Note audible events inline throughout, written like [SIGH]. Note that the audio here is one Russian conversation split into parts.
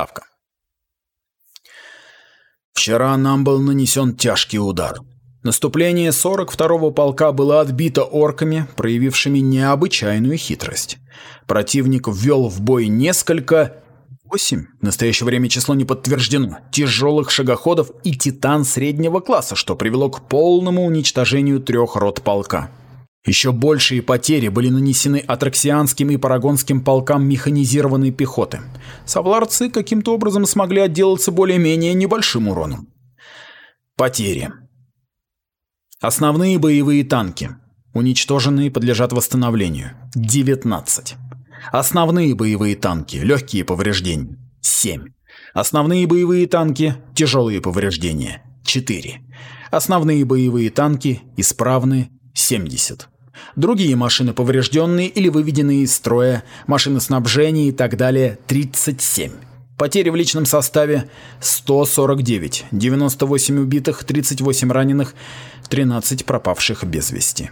отставка. Вчера нам был нанесен тяжкий удар. Наступление 42-го полка было отбито орками, проявившими необычайную хитрость. Противник ввел в бой несколько... Восемь, в настоящее время число не подтверждено, тяжелых шагоходов и титан среднего класса, что привело к полному уничтожению трех рот полка. Еще большие потери были нанесены атраксианским и парагонским полкам механизированной пехоты. Савларцы каким-то образом смогли отделаться более-менее небольшим уроном. Потери. Основные боевые танки. Уничтоженные подлежат восстановлению. 19. Основные боевые танки. Легкие повреждения. 7. Основные боевые танки. Тяжелые повреждения. 4. Основные боевые танки. Исправные. 70. Другие машины поврежденные или выведенные из строя, машины снабжения и так далее 37. Потери в личном составе 149, 98 убитых, 38 раненых, 13 пропавших без вести.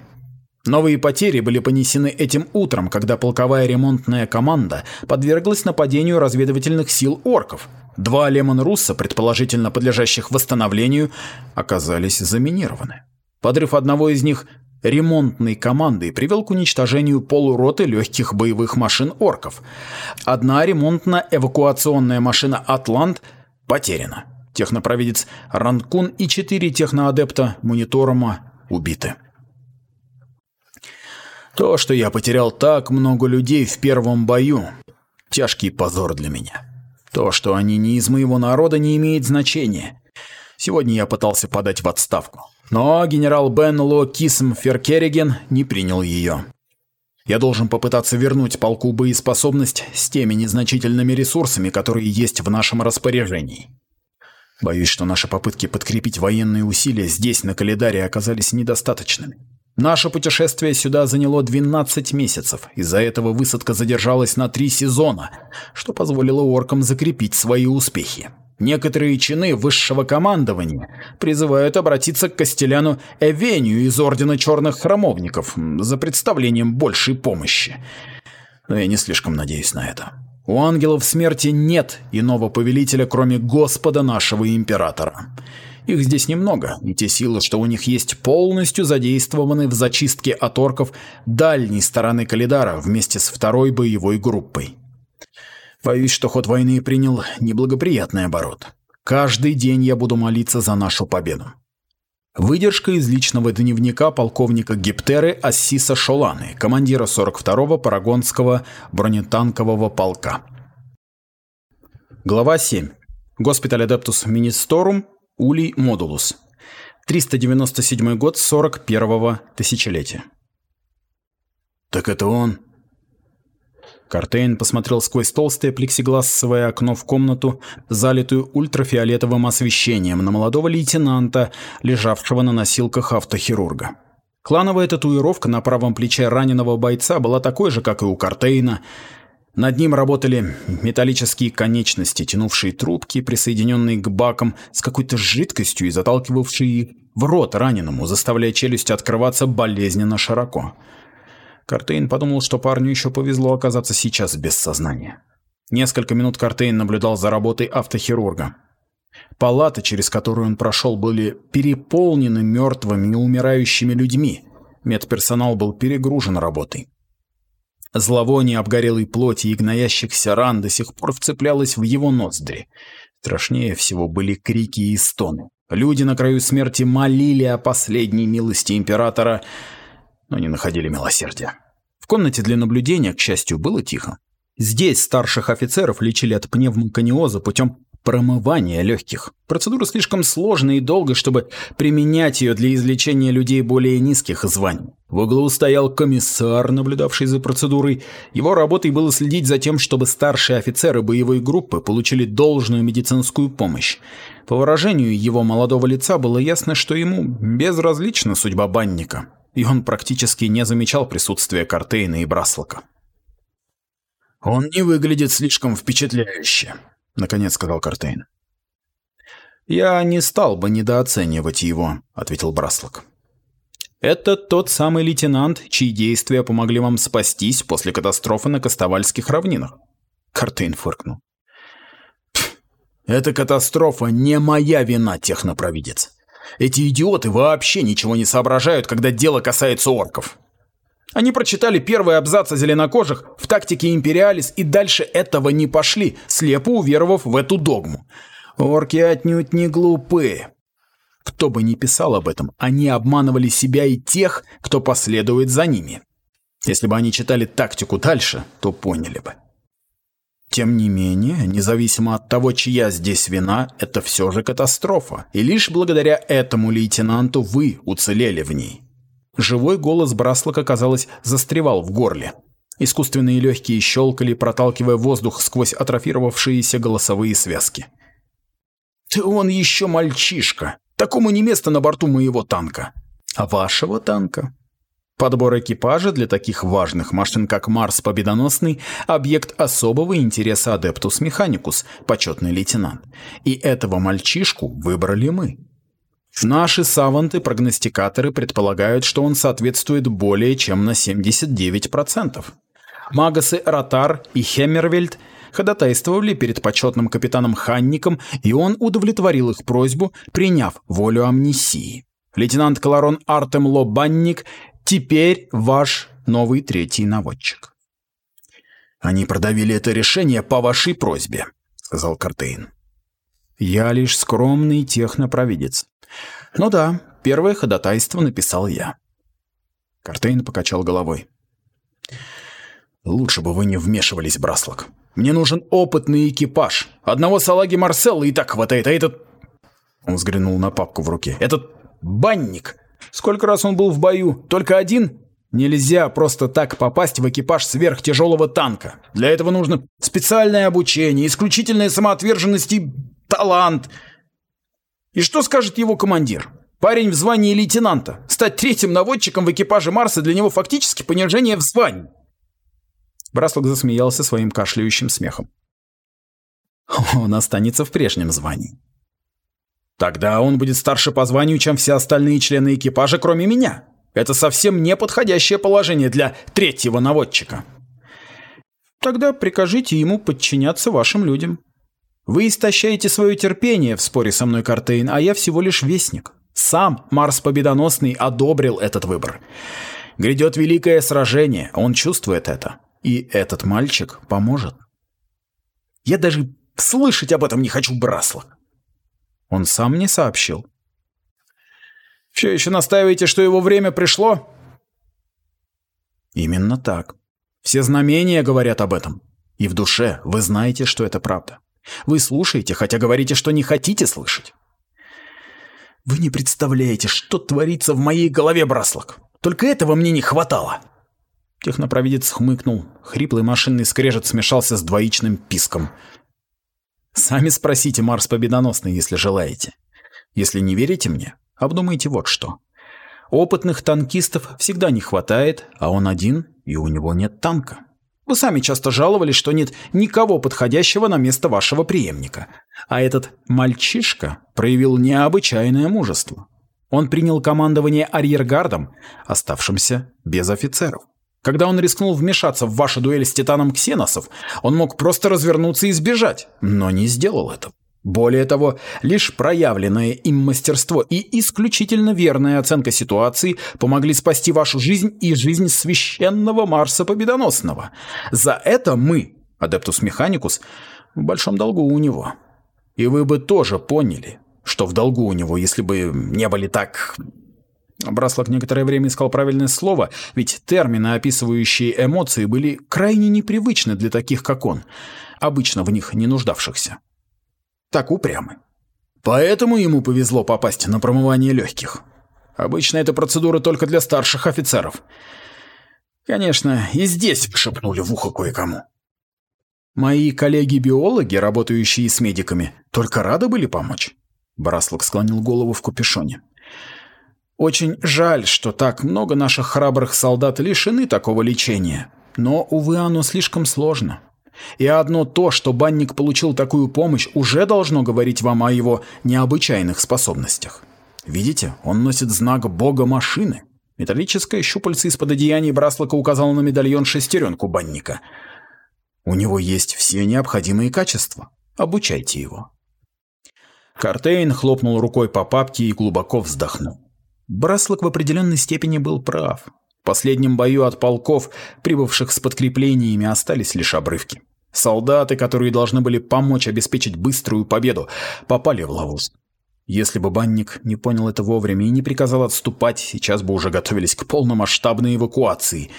Новые потери были понесены этим утром, когда полковая ремонтная команда подверглась нападению разведывательных сил орков. Два Лемон Русса, предположительно подлежащих восстановлению, оказались заминированы. Подрыв одного из них ремонтной командой привел к уничтожению полуроты легких боевых машин орков. Одна ремонтно-эвакуационная машина «Атлант» потеряна. Технопровидец Ранкун и четыре техноадепта Мониторома убиты. То, что я потерял так много людей в первом бою, тяжкий позор для меня. То, что они не из моего народа, не имеет значения. Сегодня я пытался подать в отставку. Но генерал Бен Ло Кисм Феркерриген не принял ее. Я должен попытаться вернуть полку боеспособность с теми незначительными ресурсами, которые есть в нашем распоряжении. Боюсь, что наши попытки подкрепить военные усилия здесь, на Калидаре, оказались недостаточными. Наше путешествие сюда заняло 12 месяцев, из-за этого высадка задержалась на три сезона, что позволило оркам закрепить свои успехи. Некоторые чины высшего командования призывают обратиться к Костеляну Эвению из Ордена Черных Храмовников за представлением большей помощи. Но я не слишком надеюсь на это. У ангелов смерти нет иного повелителя, кроме Господа нашего Императора. Их здесь немного, и те силы, что у них есть, полностью задействованы в зачистке от орков дальней стороны Калидара вместе с второй боевой группой. Боюсь, что ход войны принял неблагоприятный оборот. Каждый день я буду молиться за нашу победу. Выдержка из личного дневника полковника Гиптеры Ассиса Шоланы, командира 42-го Парагонского бронетанкового полка. Глава 7. Госпиталь Адептус Министорум, Улей Модулус. 397 год 41-го тысячелетия. «Так это он?» Картейн посмотрел сквозь толстое плексигласовое окно в комнату, залитую ультрафиолетовым освещением, на молодого лейтенанта, лежавшего на носилках автохирурга. Клановая татуировка на правом плече раненого бойца была такой же, как и у Картейна. Над ним работали металлические конечности, тянувшие трубки, присоединенные к бакам с какой-то жидкостью и заталкивавшие их в рот раненому, заставляя челюсть открываться болезненно широко. Картейн подумал, что парню еще повезло оказаться сейчас без сознания. Несколько минут Картейн наблюдал за работой автохирурга. Палаты, через которую он прошел, были переполнены мертвыми и умирающими людьми. Медперсонал был перегружен работой. Зловоние обгорелой плоти и гноящихся ран до сих пор вцеплялось в его ноздри. Страшнее всего были крики и стоны. Люди на краю смерти молили о последней милости императора, но не находили милосердия. В комнате для наблюдения, к счастью, было тихо. Здесь старших офицеров лечили от пневмокониоза путем промывания легких. Процедура слишком сложная и долгая, чтобы применять ее для излечения людей более низких званий. В углу стоял комиссар, наблюдавший за процедурой. Его работой было следить за тем, чтобы старшие офицеры боевой группы получили должную медицинскую помощь. По выражению его молодого лица было ясно, что ему безразлична судьба банника и он практически не замечал присутствия Картейна и Браслока. «Он не выглядит слишком впечатляюще», — наконец сказал Картейн. «Я не стал бы недооценивать его», — ответил Браслок. «Это тот самый лейтенант, чьи действия помогли вам спастись после катастрофы на Костовальских равнинах». Картейн фыркнул. Эта катастрофа не моя вина, технопровидец. Эти идиоты вообще ничего не соображают, когда дело касается орков. Они прочитали первый абзац о зеленокожих в тактике Империалис и дальше этого не пошли, слепо уверовав в эту догму. Орки отнюдь не глупые. Кто бы ни писал об этом, они обманывали себя и тех, кто последует за ними. Если бы они читали тактику дальше, то поняли бы. Тем не менее, независимо от того, чья здесь вина, это все же катастрофа, и лишь благодаря этому лейтенанту вы уцелели в ней. Живой голос Браслока, казалось, застревал в горле. Искусственные легкие щелкали, проталкивая воздух сквозь атрофировавшиеся голосовые связки. «Ты он еще мальчишка! Такому не место на борту моего танка!» «А вашего танка?» Подбор экипажа для таких важных машин, как Марс Победоносный, объект особого интереса Адептус Механикус, почетный лейтенант. И этого мальчишку выбрали мы. Наши саванты-прогностикаторы предполагают, что он соответствует более чем на 79%. Магасы Ротар и Хеммервельд ходатайствовали перед почетным капитаном Ханником, и он удовлетворил их просьбу, приняв волю амнисии. Лейтенант Кларон Артем Лобанник Теперь ваш новый третий наводчик. Они продавили это решение по вашей просьбе, сказал Картейн. Я лишь скромный технопровидец. Ну да, первое ходатайство написал я. Картейн покачал головой. Лучше бы вы не вмешивались, Браслок. Мне нужен опытный экипаж. Одного салаги Марселла и так хватает, а этот... Он взглянул на папку в руке. Этот банник Сколько раз он был в бою? Только один? Нельзя просто так попасть в экипаж сверхтяжелого танка. Для этого нужно специальное обучение, исключительная самоотверженность и талант. И что скажет его командир? Парень в звании лейтенанта. Стать третьим наводчиком в экипаже Марса для него фактически понижение в звании. Браслок засмеялся своим кашляющим смехом. [LAUGHS] Он останется в прежнем звании. Тогда он будет старше по званию, чем все остальные члены экипажа, кроме меня. Это совсем неподходящее положение для третьего наводчика. Тогда прикажите ему подчиняться вашим людям. Вы истощаете свое терпение в споре со мной, Картейн, а я всего лишь вестник. Сам Марс Победоносный одобрил этот выбор. Грядет великое сражение, он чувствует это. И этот мальчик поможет. Я даже слышать об этом не хочу, Браслок. Он сам не сообщил. «Все еще настаиваете, что его время пришло?» «Именно так. Все знамения говорят об этом. И в душе вы знаете, что это правда. Вы слушаете, хотя говорите, что не хотите слышать. Вы не представляете, что творится в моей голове, Браслок. Только этого мне не хватало. Технопровидец хмыкнул. Хриплый машинный скрежет смешался с двоичным писком. Сами спросите Марс Победоносный, если желаете. Если не верите мне, обдумайте вот что. Опытных танкистов всегда не хватает, а он один, и у него нет танка. Вы сами часто жаловались, что нет никого подходящего на место вашего преемника. А этот мальчишка проявил необычайное мужество. Он принял командование арьергардом, оставшимся без офицеров. Когда он рискнул вмешаться в вашу дуэль с Титаном Ксеносов, он мог просто развернуться и сбежать, но не сделал этого. Более того, лишь проявленное им мастерство и исключительно верная оценка ситуации помогли спасти вашу жизнь и жизнь священного Марса Победоносного. За это мы, Адептус Механикус, в большом долгу у него. И вы бы тоже поняли, что в долгу у него, если бы не были так Браслок некоторое время искал правильное слово, ведь термины, описывающие эмоции, были крайне непривычны для таких, как он, обычно в них не нуждавшихся. Так упрямы. Поэтому ему повезло попасть на промывание легких. Обычно эта процедура только для старших офицеров. Конечно, и здесь шепнули в ухо кое-кому. Мои коллеги-биологи, работающие с медиками, только рады были помочь. Браслок склонил голову в капюшоне. Очень жаль, что так много наших храбрых солдат лишены такого лечения. Но, увы, оно слишком сложно. И одно то, что банник получил такую помощь, уже должно говорить вам о его необычайных способностях. Видите, он носит знак бога машины. Металлическое щупальце из-под одеяния Браслока указало на медальон шестеренку банника. У него есть все необходимые качества. Обучайте его. Картейн хлопнул рукой по папке и глубоко вздохнул. Браслок в определенной степени был прав. В последнем бою от полков, прибывших с подкреплениями, остались лишь обрывки. Солдаты, которые должны были помочь обеспечить быструю победу, попали в ловушку. Если бы банник не понял это вовремя и не приказал отступать, сейчас бы уже готовились к полномасштабной эвакуации.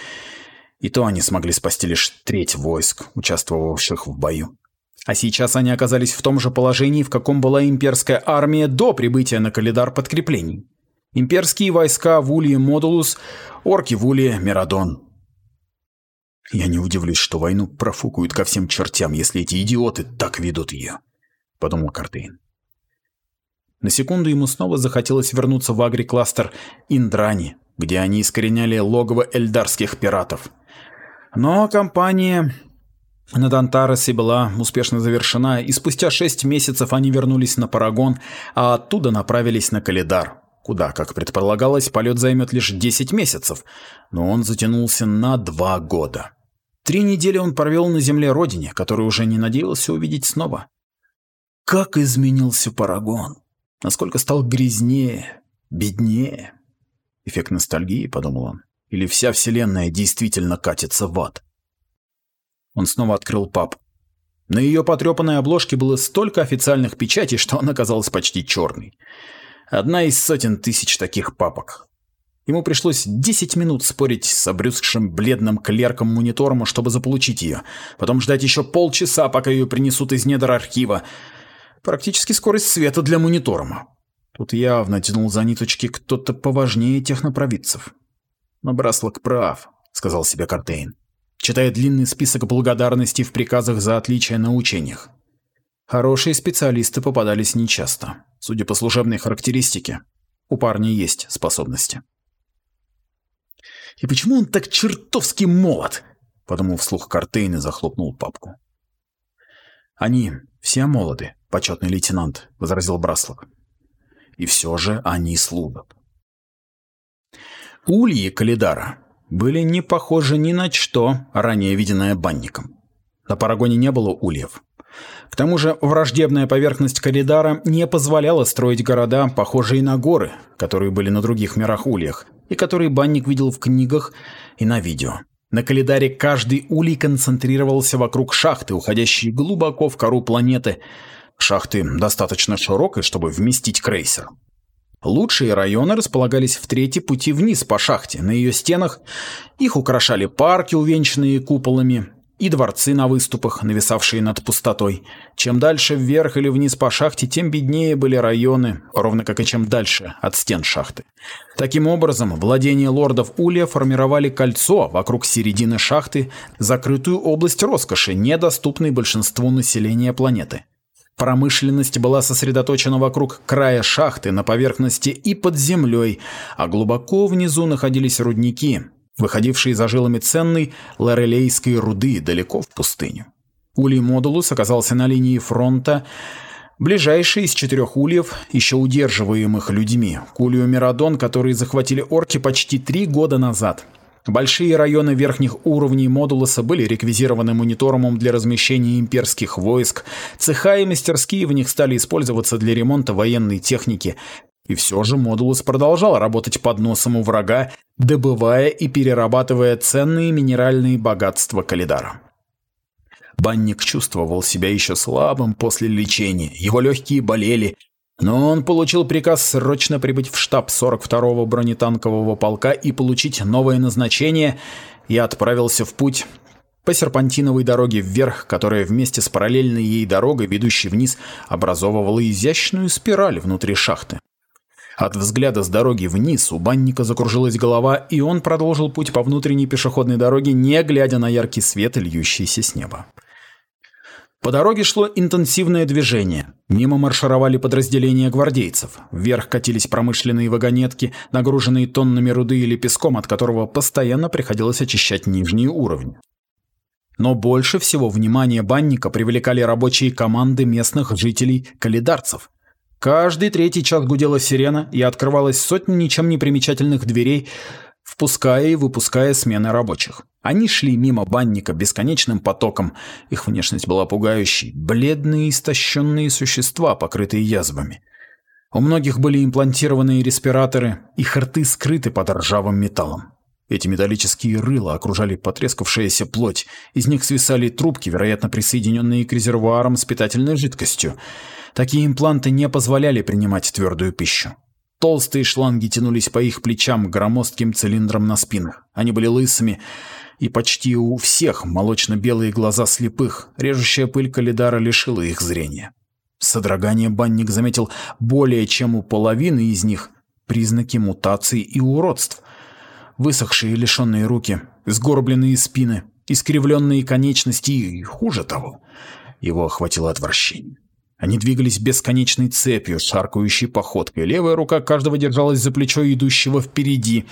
И то они смогли спасти лишь треть войск, участвовавших в бою. А сейчас они оказались в том же положении, в каком была имперская армия до прибытия на Калидар подкреплений. Имперские войска в Улье Модулус, орки в Улье Мирадон. Я не удивлюсь, что войну профукают ко всем чертям, если эти идиоты так ведут ее, подумал Картейн. На секунду ему снова захотелось вернуться в агрикластер Индрани, где они искореняли логово эльдарских пиратов. Но компания над Антаросе была успешно завершена, и спустя шесть месяцев они вернулись на Парагон, а оттуда направились на Калидар, куда, как предполагалось, полет займет лишь 10 месяцев, но он затянулся на два года. Три недели он провел на земле родине, которую уже не надеялся увидеть снова. Как изменился Парагон! Насколько стал грязнее, беднее. Эффект ностальгии, подумал он. Или вся вселенная действительно катится в ад. Он снова открыл папку. На ее потрепанной обложке было столько официальных печатей, что она казалась почти черной. Одна из сотен тысяч таких папок. Ему пришлось 10 минут спорить с обрюзгшим бледным клерком мониторома, чтобы заполучить ее. Потом ждать еще полчаса, пока ее принесут из недр архива. Практически скорость света для мониторома. Тут явно тянул за ниточки кто-то поважнее технопровидцев. Но Браслок прав, сказал себе Картейн, читая длинный список благодарностей в приказах за отличия на учениях. Хорошие специалисты попадались нечасто. Судя по служебной характеристике, у парня есть способности. И почему он так чертовски молод? Подумал вслух Картейн и захлопнул папку. Они все молоды, почетный лейтенант, возразил Браслок. И все же они служат. Ульи Калидара были не похожи ни на что, ранее виденное банником. На Парагоне не было ульев. К тому же враждебная поверхность коридора не позволяла строить города, похожие на горы, которые были на других мирах ульях, и которые банник видел в книгах и на видео. На календаре каждый улей концентрировался вокруг шахты, уходящей глубоко в кору планеты. Шахты достаточно широкой, чтобы вместить крейсер. Лучшие районы располагались в третьей пути вниз по шахте. На ее стенах их украшали парки, увенчанные куполами, и дворцы на выступах, нависавшие над пустотой. Чем дальше вверх или вниз по шахте, тем беднее были районы, ровно как и чем дальше от стен шахты. Таким образом, владения лордов Улья формировали кольцо вокруг середины шахты, закрытую область роскоши, недоступной большинству населения планеты. Промышленность была сосредоточена вокруг края шахты на поверхности и под землей, а глубоко внизу находились рудники, выходившие за жилами ценной лорелейской руды далеко в пустыню. Улей Модулус оказался на линии фронта, ближайший из четырех ульев, еще удерживаемых людьми, к улью Мирадон, которые захватили орки почти три года назад. Большие районы верхних уровней Модулуса были реквизированы мониторумом для размещения имперских войск, цеха и мастерские в них стали использоваться для ремонта военной техники, и все же Модулус продолжал работать под носом у врага, добывая и перерабатывая ценные минеральные богатства Калидара. Банник чувствовал себя еще слабым после лечения, его легкие болели, но он получил приказ срочно прибыть в штаб 42-го бронетанкового полка и получить новое назначение, и отправился в путь по серпантиновой дороге вверх, которая вместе с параллельной ей дорогой, ведущей вниз, образовывала изящную спираль внутри шахты. От взгляда с дороги вниз у банника закружилась голова, и он продолжил путь по внутренней пешеходной дороге, не глядя на яркий свет, льющийся с неба. По дороге шло интенсивное движение. Мимо маршировали подразделения гвардейцев. Вверх катились промышленные вагонетки, нагруженные тоннами руды или песком, от которого постоянно приходилось очищать нижние уровни. Но больше всего внимания банника привлекали рабочие команды местных жителей-калидарцев – Каждый третий час гудела сирена и открывалась сотни ничем не примечательных дверей, впуская и выпуская смены рабочих. Они шли мимо банника бесконечным потоком. Их внешность была пугающей. Бледные, истощенные существа, покрытые язвами. У многих были имплантированные респираторы, их рты скрыты под ржавым металлом. Эти металлические рыла окружали потрескавшаяся плоть, из них свисали трубки, вероятно, присоединенные к резервуарам с питательной жидкостью. Такие импланты не позволяли принимать твердую пищу. Толстые шланги тянулись по их плечам громоздким цилиндрам на спинах. Они были лысыми, и почти у всех молочно-белые глаза слепых, режущая пыль калидара лишила их зрения. Содрогание банник заметил более чем у половины из них признаки мутаций и уродств. Высохшие лишенные руки, сгорбленные спины, искривленные конечности и, хуже того, его охватило отвращение. Они двигались бесконечной цепью, шаркающей походкой. Левая рука каждого держалась за плечо идущего впереди.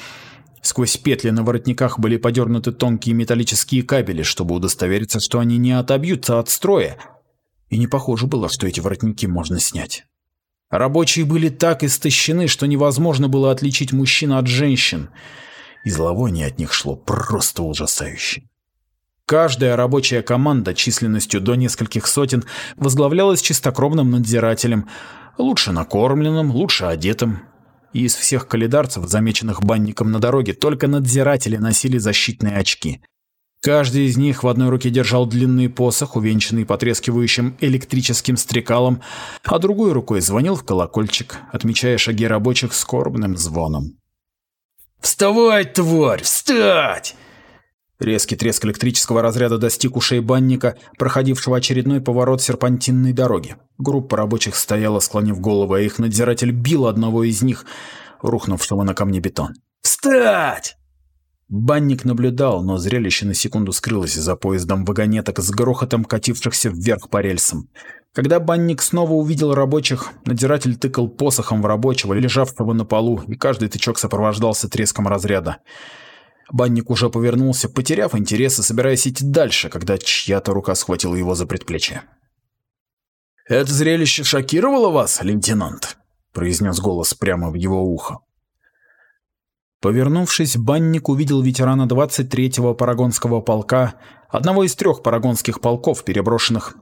Сквозь петли на воротниках были подернуты тонкие металлические кабели, чтобы удостовериться, что они не отобьются от строя. И не похоже было, что эти воротники можно снять. Рабочие были так истощены, что невозможно было отличить мужчин от женщин. И зловоние от них шло просто ужасающе. Каждая рабочая команда численностью до нескольких сотен возглавлялась чистокровным надзирателем, лучше накормленным, лучше одетым. И из всех калидарцев, замеченных банником на дороге, только надзиратели носили защитные очки. Каждый из них в одной руке держал длинный посох, увенчанный потрескивающим электрическим стрекалом, а другой рукой звонил в колокольчик, отмечая шаги рабочих скорбным звоном. «Вставай, тварь, встать!» Резкий треск электрического разряда достиг ушей банника, проходившего очередной поворот серпантинной дороги. Группа рабочих стояла, склонив головы, а их надзиратель бил одного из них, рухнувшего на камне бетон. «Встать!» Банник наблюдал, но зрелище на секунду скрылось за поездом вагонеток с грохотом катившихся вверх по рельсам. Когда банник снова увидел рабочих, надзиратель тыкал посохом в рабочего, лежавшего на полу, и каждый тычок сопровождался треском разряда. Банник уже повернулся, потеряв интерес и собираясь идти дальше, когда чья-то рука схватила его за предплечье. «Это зрелище шокировало вас, лейтенант?» – произнес голос прямо в его ухо. Повернувшись, банник увидел ветерана 23-го парагонского полка, одного из трех парагонских полков, переброшенных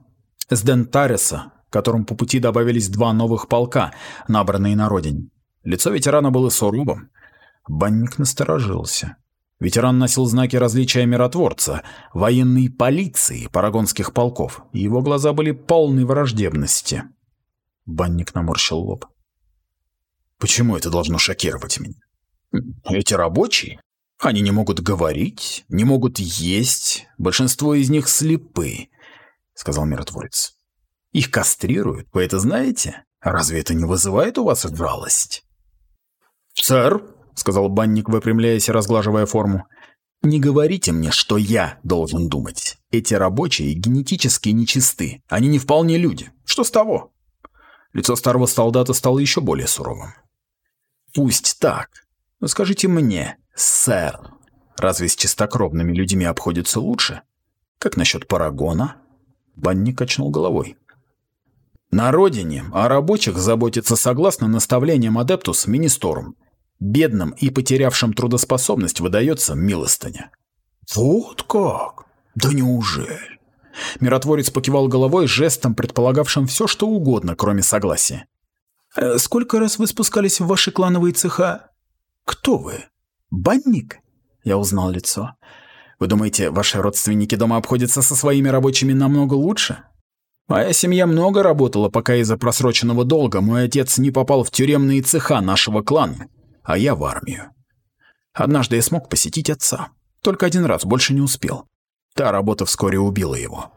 с Дентареса, которым по пути добавились два новых полка, набранные на родине. Лицо ветерана было суровым. Банник насторожился. Ветеран носил знаки различия миротворца, военной полиции парагонских полков, и его глаза были полны враждебности. Банник наморщил лоб. «Почему это должно шокировать меня? Эти рабочие, они не могут говорить, не могут есть, большинство из них слепы», — сказал миротворец. «Их кастрируют, вы это знаете? Разве это не вызывает у вас жалость?» «Сэр», — сказал банник, выпрямляясь и разглаживая форму. «Не говорите мне, что я должен думать. Эти рабочие генетически нечисты. Они не вполне люди. Что с того?» Лицо старого солдата стало еще более суровым. «Пусть так. Но скажите мне, сэр, разве с чистокровными людьми обходится лучше? Как насчет парагона?» Банник качнул головой. На родине о рабочих заботится согласно наставлениям Адептус Министорум. Бедным и потерявшим трудоспособность выдается милостыня. Вот как? Да неужели? Миротворец покивал головой жестом, предполагавшим все, что угодно, кроме согласия. «Э, «Сколько раз вы спускались в ваши клановые цеха?» «Кто вы? Банник?» Я узнал лицо. «Вы думаете, ваши родственники дома обходятся со своими рабочими намного лучше?» Моя семья много работала, пока из-за просроченного долга мой отец не попал в тюремные цеха нашего клана а я в армию. Однажды я смог посетить отца. Только один раз, больше не успел. Та работа вскоре убила его.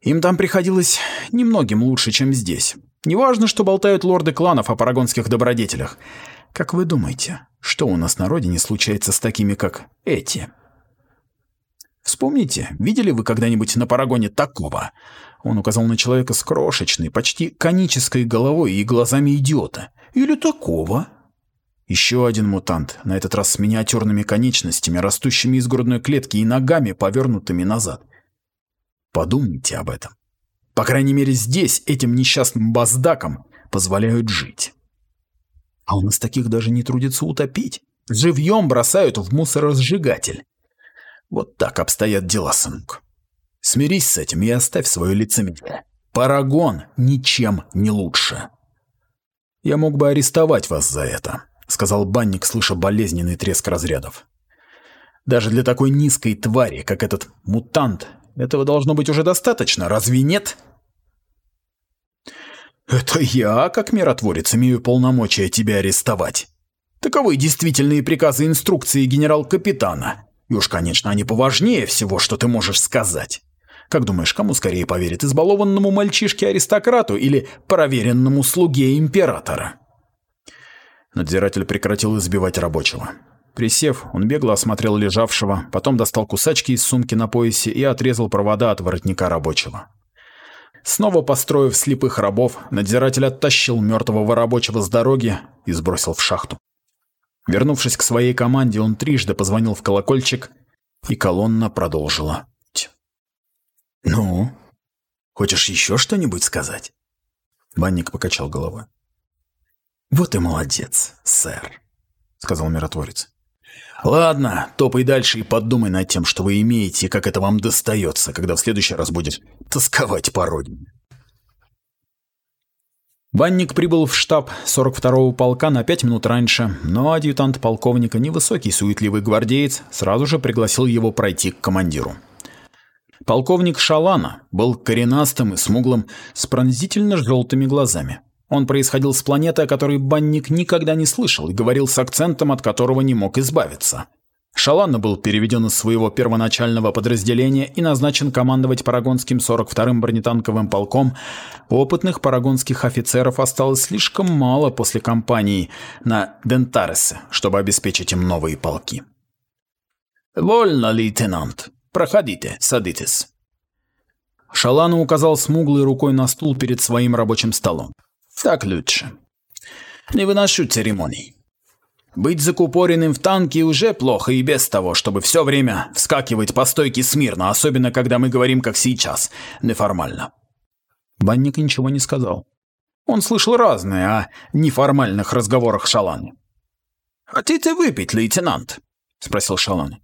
Им там приходилось немногим лучше, чем здесь. Неважно, что болтают лорды кланов о парагонских добродетелях. Как вы думаете, что у нас на родине случается с такими, как эти? Вспомните, видели вы когда-нибудь на парагоне такого? Он указал на человека с крошечной, почти конической головой и глазами идиота. Или такого? Еще один мутант, на этот раз с миниатюрными конечностями, растущими из грудной клетки и ногами, повернутыми назад. Подумайте об этом. По крайней мере, здесь этим несчастным баздакам позволяют жить. А у нас таких даже не трудится утопить. Живьем бросают в мусоросжигатель. Вот так обстоят дела, сынок. Смирись с этим и оставь свое лицемерие. Парагон ничем не лучше. Я мог бы арестовать вас за это, сказал банник, слыша болезненный треск разрядов. Даже для такой низкой твари, как этот мутант, этого должно быть уже достаточно, разве нет? Это я, как миротворец, имею полномочия тебя арестовать. Таковы действительные приказы инструкции генерал-капитана. И уж, конечно, они поважнее всего, что ты можешь сказать. Как думаешь, кому скорее поверит, избалованному мальчишке-аристократу или проверенному слуге императора? Надзиратель прекратил избивать рабочего. Присев, он бегло осмотрел лежавшего, потом достал кусачки из сумки на поясе и отрезал провода от воротника рабочего. Снова построив слепых рабов, надзиратель оттащил мертвого рабочего с дороги и сбросил в шахту. Вернувшись к своей команде, он трижды позвонил в колокольчик, и колонна продолжила. «Ну, хочешь еще что-нибудь сказать?» Банник покачал головой. «Вот и молодец, сэр», — сказал миротворец. «Ладно, топай дальше и подумай над тем, что вы имеете и как это вам достается, когда в следующий раз будет тосковать по родине». Банник прибыл в штаб 42-го полка на пять минут раньше, но адъютант полковника, невысокий суетливый гвардеец, сразу же пригласил его пройти к командиру. Полковник Шалана был коренастым и смуглым, с пронзительно желтыми глазами. Он происходил с планеты, о которой банник никогда не слышал и говорил с акцентом, от которого не мог избавиться. Шалана был переведен из своего первоначального подразделения и назначен командовать Парагонским 42-м бронетанковым полком. Опытных парагонских офицеров осталось слишком мало после кампании на Дентаресе, чтобы обеспечить им новые полки. «Вольно, лейтенант. Проходите, садитесь». Шалана указал смуглой рукой на стул перед своим рабочим столом. Так лучше. Не выношу церемоний. Быть закупоренным в танке уже плохо и без того, чтобы все время вскакивать по стойке смирно, особенно когда мы говорим, как сейчас, неформально. Банник ничего не сказал. Он слышал разное о неформальных разговорах Шаланы. «Хотите выпить, лейтенант?» — спросил Шалан.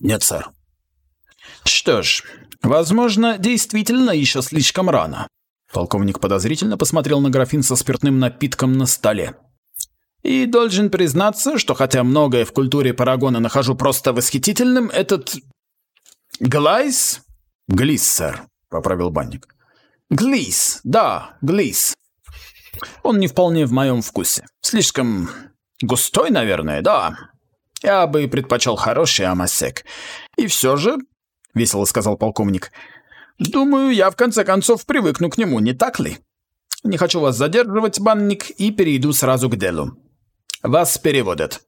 «Нет, сэр». «Что ж, возможно, действительно еще слишком рано. Полковник подозрительно посмотрел на графин со спиртным напитком на столе. «И должен признаться, что хотя многое в культуре Парагона нахожу просто восхитительным, этот... Глайс?» «Глис, сэр», — поправил банник. «Глис, да, глис. Он не вполне в моем вкусе. Слишком густой, наверное, да. Я бы предпочел хороший амасек. И все же, — весело сказал полковник, — Думаю, я в конце концов привыкну к нему, не так ли? Не хочу вас задерживать, банник, и перейду сразу к делу. Вас переводят.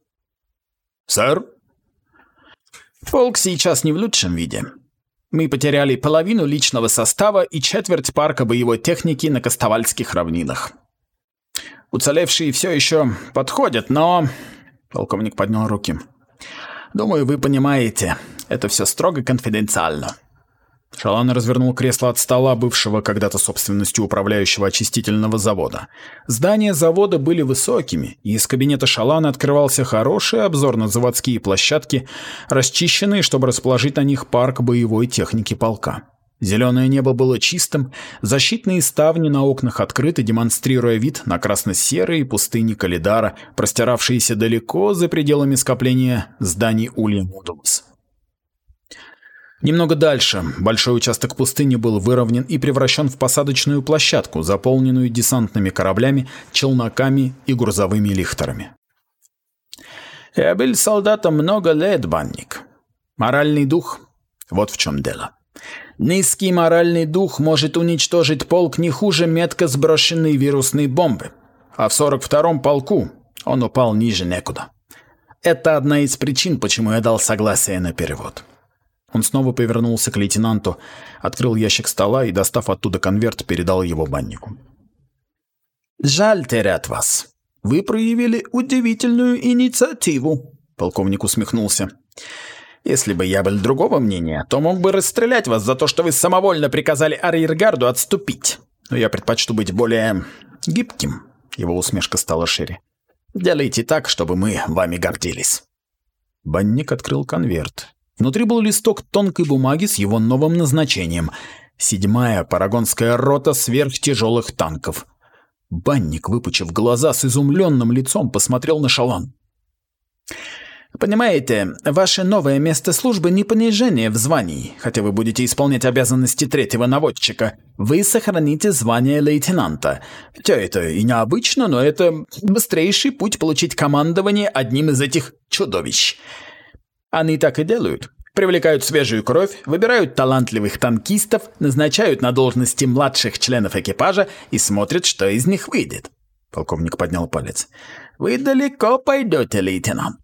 Сэр? Полк сейчас не в лучшем виде. Мы потеряли половину личного состава и четверть парка боевой техники на Костовальских равнинах. Уцелевшие все еще подходят, но... Полковник поднял руки. Думаю, вы понимаете, это все строго конфиденциально. Шалан развернул кресло от стола, бывшего когда-то собственностью управляющего очистительного завода. Здания завода были высокими, и из кабинета Шалана открывался хороший обзор на заводские площадки, расчищенные, чтобы расположить на них парк боевой техники полка. Зеленое небо было чистым, защитные ставни на окнах открыты, демонстрируя вид на красно-серые пустыни Калидара, простиравшиеся далеко за пределами скопления зданий Улья Модулус. Немного дальше большой участок пустыни был выровнен и превращен в посадочную площадку, заполненную десантными кораблями, челноками и грузовыми лихтерами. «Я был солдатом много лет, банник. Моральный дух — вот в чем дело. Низкий моральный дух может уничтожить полк не хуже метко сброшенной вирусной бомбы, а в 42-м полку он упал ниже некуда. Это одна из причин, почему я дал согласие на перевод». Он снова повернулся к лейтенанту, открыл ящик стола и, достав оттуда конверт, передал его баннику. «Жаль терять вас. Вы проявили удивительную инициативу», — полковник усмехнулся. «Если бы я был другого мнения, то мог бы расстрелять вас за то, что вы самовольно приказали арьергарду отступить. Но я предпочту быть более гибким». Его усмешка стала шире. «Делайте так, чтобы мы вами гордились». Банник открыл конверт Внутри был листок тонкой бумаги с его новым назначением. Седьмая парагонская рота сверхтяжелых танков. Банник, выпучив глаза с изумленным лицом, посмотрел на Шалан. Понимаете, ваше новое место службы не понижение в звании, хотя вы будете исполнять обязанности третьего наводчика. Вы сохраните звание лейтенанта. Хотя это и необычно, но это быстрейший путь получить командование одним из этих чудовищ. Они так и делают. Привлекают свежую кровь, выбирают талантливых танкистов, назначают на должности младших членов экипажа и смотрят, что из них выйдет. Полковник поднял палец. «Вы далеко пойдете, лейтенант.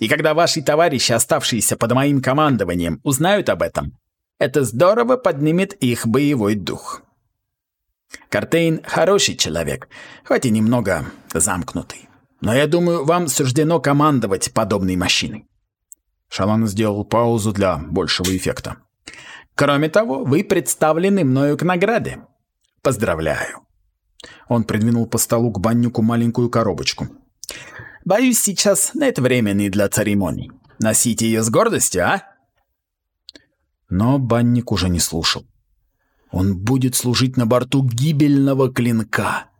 И когда ваши товарищи, оставшиеся под моим командованием, узнают об этом, это здорово поднимет их боевой дух. Картейн хороший человек, хоть и немного замкнутый. Но я думаю, вам суждено командовать подобной машиной. Шалан сделал паузу для большего эффекта. Кроме того, вы представлены мною к награде. Поздравляю. Он придвинул по столу к баннику маленькую коробочку. Боюсь, сейчас нет времени для церемоний. Носите ее с гордостью, а?» Но банник уже не слушал. Он будет служить на борту гибельного клинка.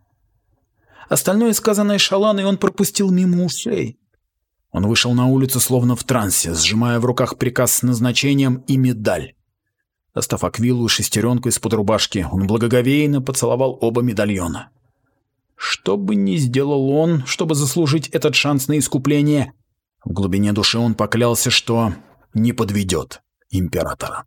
Остальное сказанное Шаланой он пропустил мимо ушей. Он вышел на улицу словно в трансе, сжимая в руках приказ с назначением и медаль. Достав аквилу и шестеренку из-под рубашки, он благоговейно поцеловал оба медальона. Что бы ни сделал он, чтобы заслужить этот шанс на искупление, в глубине души он поклялся, что не подведет императора.